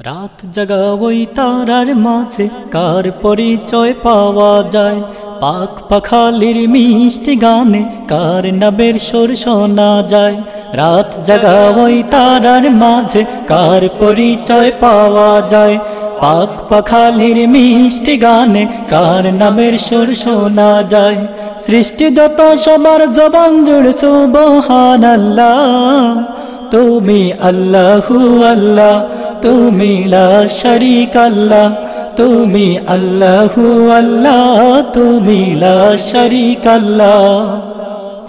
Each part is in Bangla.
রাত জাগা ওই তারার মাঝে, কার পরিচয় পাওয়া যায়? পাক পাখালির মিষ্টি গানে কার নাবের সুর শোনা যায়? রাত জাগা ওই তারার মাঝে, কার পরিচয় পাওয়া যায়? পাক পাখালির মিষ্টি গানে কার নামের সুর শোনা যায়? সৃষ্টি যত সবার জবান জুড়ে সুবহান আল্লাহ তুমি আল্লাহু আল্লাহ। তুমি লা শরীক আল্লাহ, তুমি আল্লাহু আল্লাহ, তুমি লা শরীক আল্লাহ।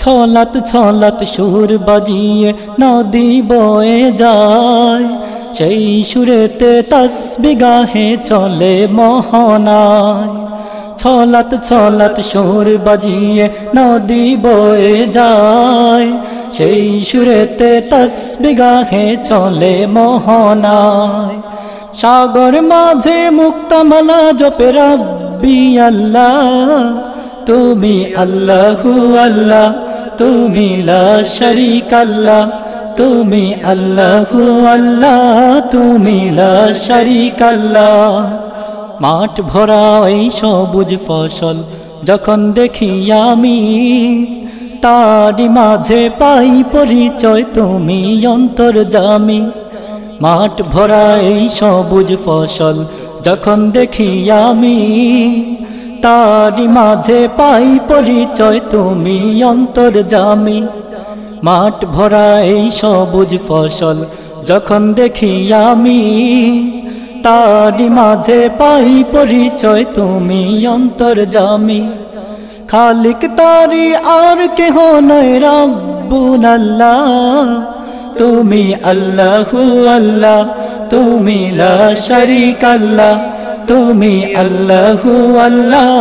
ছলাত ছলাত সুর বাজিয়ে নদী বয়ে যায়, সেই সুরেতে তসবিগাহে চলে মোহনায়। ছলাত ছলাত সুর বাজিয়ে নদী বয়ে যায় সেই সুরেতে তসবিগাহে চলে মোহনায়। সাগর মাঝে মুক্তামালা জপে, রব্বি আল্লাহ, তুমি আল্লাহু আল্লাহ, তুমি লা শরীক আল্লাহ তুমি আল্লাহু আল্লাহ, তুমি লা শরীক আল্লাহ মাঠ ভরা এই সবুজ ফসল যখন দেখি আমি তারি মাঝে পাই পরিচয়, তুমি অন্তর জামি। মাঠ ভরা এই সবুজ ফসল, যখন দেখি আমি। তারি মাঝে পাই পরিচয়, তুমি অন্তর জামি। মাঠ ভরা এই সবুজ ফসল, যখন দেখি আমি। তারি মাঝে পাই পরিচয়, তুমি অন্তর জামি। খালিক তারি আর কেহ নয় রাব্বুন আল্লাহ। তুমি আল্লাহু আল্লাহ, তুমি লা শরীক আল্লাহ তুমি আল্লাহু আল্লাহ,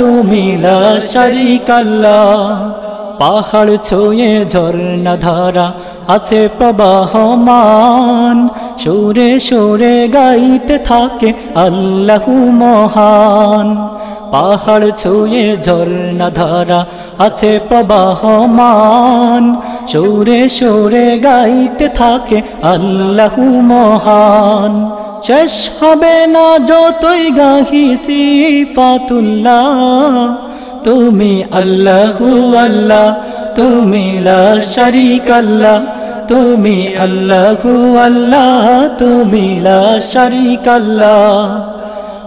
তুমি লা শরীক আল্লাহ পাহাড় ছুঁয়ে ঝর্ণা ধারা আছে প্রবাহমান, সুরে সুরে গাইতে থাকে আল্লাহু মহান। পাহাড় ছুঁয়ে ঝর্ণা ধারা আছে প্রবাহমান। সুরে সুরে গাইতে থাকে আল্লাহু মহান। শেষ হবে না যতই গাহি সিফাতুল্লাহ। তুমি আল্লাহু আল্লাহ, তুমি লা শরীক আল্লাহ তুমি আল্লাহু আল্লাহ, তুমি লা শরীক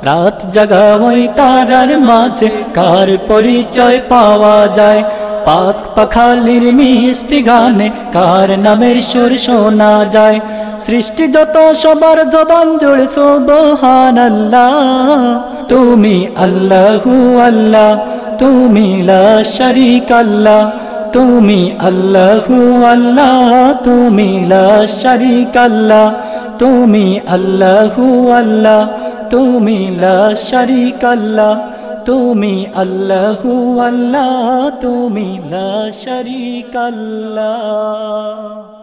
রাত জাগা ওই তারার মাঝে কার পরিচয় পাওয়া যায়? পাক পাখালির মিষ্টি গানে কার নামের সুর শোনা যায়? সৃষ্টি যত সবার জবান জুড়ে সুবহান আল্লাহ তুমি আল্লাহু আল্লাহ, তুমি লা শরীক আল্লাহ তুমি আল্লাহু আল্লাহ, তুমি শরীক আল্লাহ তুমি আল্লাহু আল্লাহ। তুমি লা শরীক আল্লাহ তুমি আল্লাহু আল্লাহ তুমি লা শরীক আল্লাহ